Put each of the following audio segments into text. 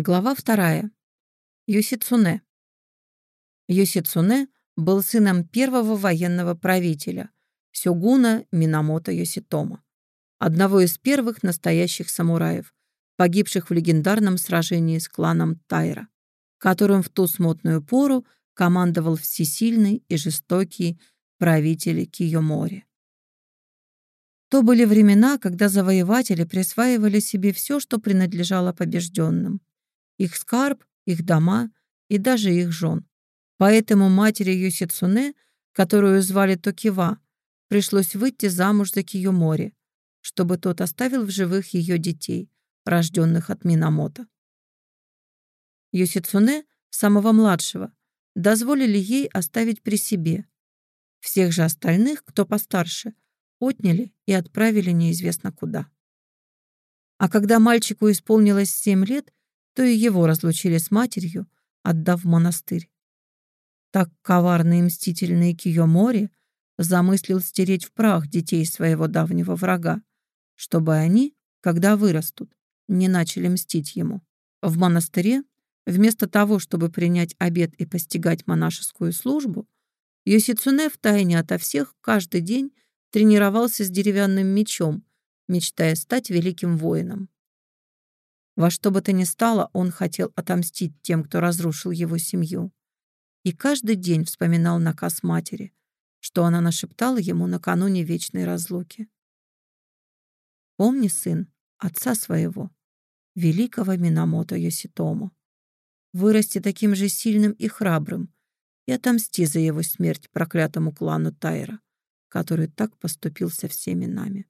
Глава вторая. Юсицуне. Юсицуне был сыном первого военного правителя, сёгуна Минамото Йоситома, одного из первых настоящих самураев, погибших в легендарном сражении с кланом Тайра, которым в ту смутную пору командовал всесильный и жестокий правитель Киёмори. То были времена, когда завоеватели присваивали себе все, что принадлежало побежденным их скарб, их дома и даже их жен. Поэтому матери Юсицуне, которую звали Токива, пришлось выйти замуж за Киюмори, чтобы тот оставил в живых ее детей, рожденных от Минамото. Юсицуне, самого младшего, дозволили ей оставить при себе. Всех же остальных, кто постарше, отняли и отправили неизвестно куда. А когда мальчику исполнилось семь лет, то и его разлучили с матерью, отдав в монастырь. Так коварный и мстительный Киёмори замыслил стереть в прах детей своего давнего врага, чтобы они, когда вырастут, не начали мстить ему. В монастыре, вместо того, чтобы принять обет и постигать монашескую службу, Йосицуне втайне ото всех каждый день тренировался с деревянным мечом, мечтая стать великим воином. Во что бы то ни стало, он хотел отомстить тем, кто разрушил его семью. И каждый день вспоминал наказ матери, что она нашептала ему накануне вечной разлуки. «Помни, сын, отца своего, великого Минамото Йоситому. Вырасти таким же сильным и храбрым и отомсти за его смерть проклятому клану Тайра, который так поступил со всеми нами».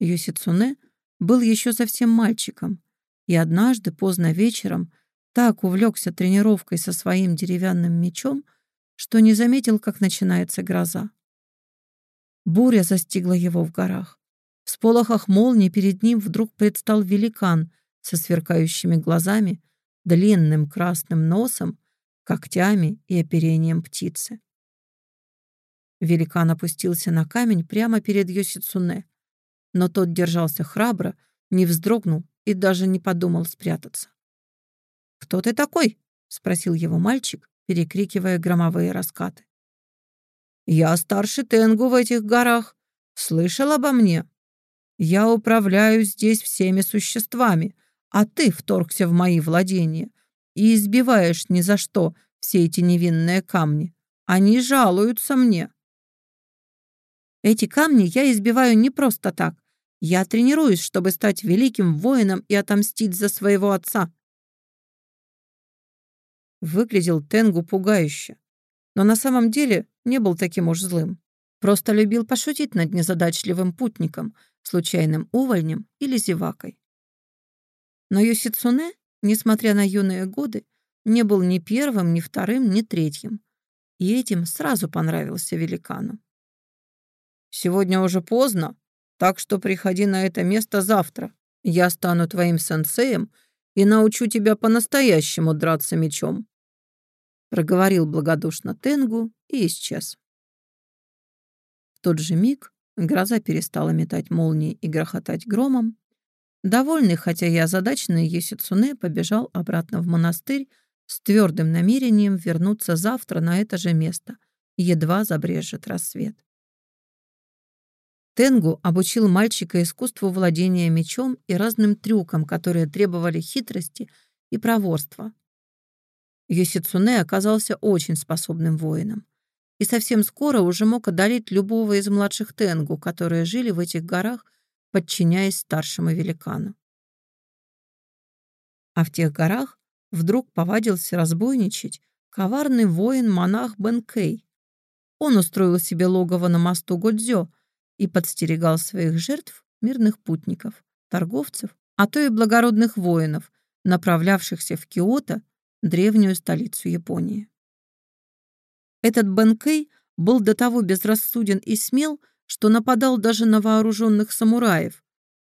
Йосицуне — был еще совсем мальчиком, и однажды поздно вечером так увлекся тренировкой со своим деревянным мечом, что не заметил, как начинается гроза. Буря застигла его в горах. В сполохах молнии перед ним вдруг предстал великан со сверкающими глазами, длинным красным носом, когтями и оперением птицы. Великан опустился на камень прямо перед Йосицуне, но тот держался храбро, не вздрогнул и даже не подумал спрятаться. «Кто ты такой?» — спросил его мальчик, перекрикивая громовые раскаты. «Я старший Тенгу в этих горах. Слышал обо мне? Я управляю здесь всеми существами, а ты вторгся в мои владения и избиваешь ни за что все эти невинные камни. Они жалуются мне». «Эти камни я избиваю не просто так. Я тренируюсь, чтобы стать великим воином и отомстить за своего отца. Выглядел Тенгу пугающе, но на самом деле не был таким уж злым. Просто любил пошутить над незадачливым путником, случайным увольнем или зевакой. Но Йосицуне, несмотря на юные годы, не был ни первым, ни вторым, ни третьим. И этим сразу понравился великану. «Сегодня уже поздно», так что приходи на это место завтра. Я стану твоим сенсеем и научу тебя по-настоящему драться мечом», проговорил благодушно Тенгу и исчез. В тот же миг гроза перестала метать молнии и грохотать громом. Довольный, хотя и озадаченный Есицуне побежал обратно в монастырь с твердым намерением вернуться завтра на это же место, едва забрежет рассвет. Тенгу обучил мальчика искусству владения мечом и разным трюкам, которые требовали хитрости и проворства. Йосицуне оказался очень способным воином и совсем скоро уже мог одолеть любого из младших Тенгу, которые жили в этих горах, подчиняясь старшему великану. А в тех горах вдруг повадился разбойничать коварный воин-монах Бенкей. Он устроил себе логово на мосту Годзё — и подстерегал своих жертв мирных путников, торговцев, а то и благородных воинов, направлявшихся в Киото, древнюю столицу Японии. Этот Бенкей был до того безрассуден и смел, что нападал даже на вооруженных самураев,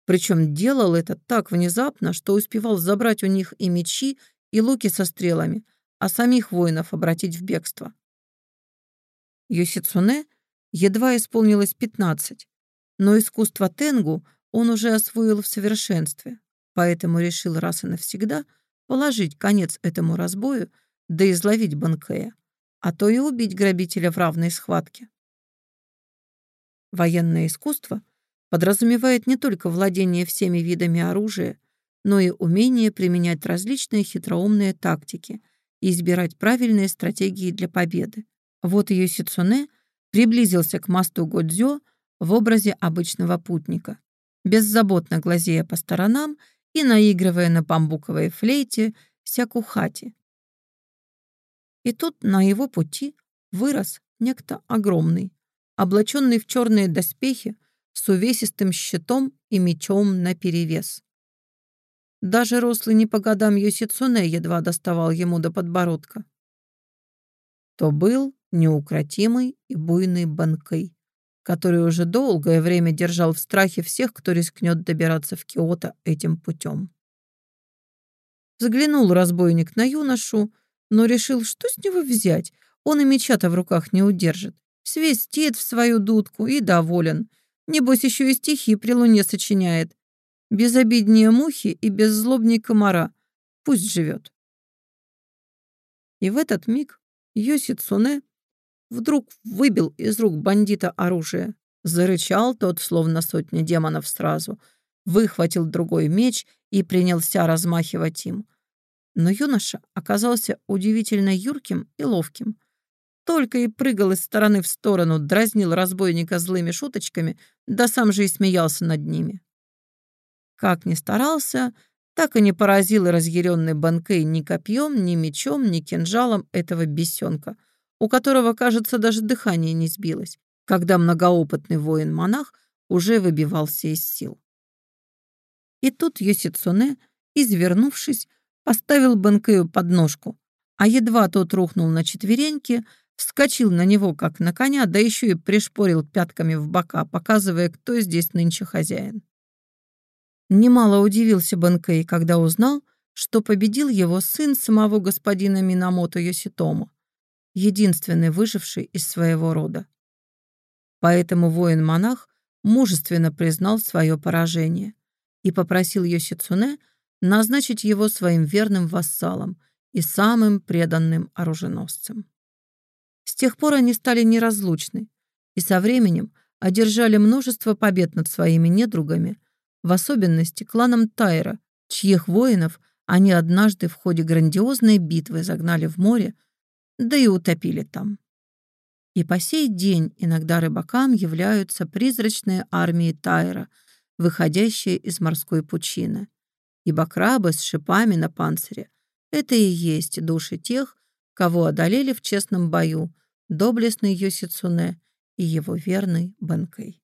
причем делал это так внезапно, что успевал забрать у них и мечи, и луки со стрелами, а самих воинов обратить в бегство. Йосицуне едва исполнилось 15, но искусство тенгу он уже освоил в совершенстве. поэтому решил раз и навсегда положить конец этому разбою да изловить Банкея, а то и убить грабителя в равной схватке. Военное искусство подразумевает не только владение всеми видами оружия, но и умение применять различные хитроумные тактики и избирать правильные стратегии для победы. Вот ее Сицуне приблизился к мосту Годзё в образе обычного путника, беззаботно глазея по сторонам и наигрывая на бамбуковой флейте сякухати. И тут на его пути вырос некто огромный, облаченный в черные доспехи с увесистым щитом и мечом наперевес. Даже рослый не по годам Йосицуне едва доставал ему до подбородка. То был неукротимый и буйный Банкей, который уже долгое время держал в страхе всех, кто рискнет добираться в Киото этим путем. Взглянул разбойник на юношу, но решил, что с него взять, он и меча-то в руках не удержит. Свистит в свою дудку и доволен. Небось, еще и стихи при луне сочиняет. Безобиднее мухи и беззлобней комара. Пусть живет. И в этот миг Йоси Цуне вдруг выбил из рук бандита оружие. Зарычал тот, словно сотня демонов сразу, выхватил другой меч и принялся размахивать им. Но юноша оказался удивительно юрким и ловким. Только и прыгал из стороны в сторону, дразнил разбойника злыми шуточками, да сам же и смеялся над ними. Как ни старался, так и не поразил разъяренный Банкей ни копьем, ни мечом, ни кинжалом этого бесенка, у которого, кажется, даже дыхание не сбилось, когда многоопытный воин-монах уже выбивался из сил. И тут Йосицуне, извернувшись, поставил Банкею подножку, а едва тот рухнул на четвереньки, вскочил на него, как на коня, да еще и пришпорил пятками в бока, показывая, кто здесь нынче хозяин. Немало удивился Банкей, когда узнал, что победил его сын самого господина Минамото Йоситомо, единственный выживший из своего рода. Поэтому воин-монах мужественно признал свое поражение и попросил Йосицуне назначить его своим верным вассалом и самым преданным оруженосцем. С тех пор они стали неразлучны и со временем одержали множество побед над своими недругами, в особенности кланом Тайра, чьих воинов они однажды в ходе грандиозной битвы загнали в море да и утопили там. И по сей день иногда рыбакам являются призрачные армии Тайра, выходящие из морской пучины. Ибо крабы с шипами на панцире — это и есть души тех, кого одолели в честном бою доблестный Йосицуне и его верный Бенкей.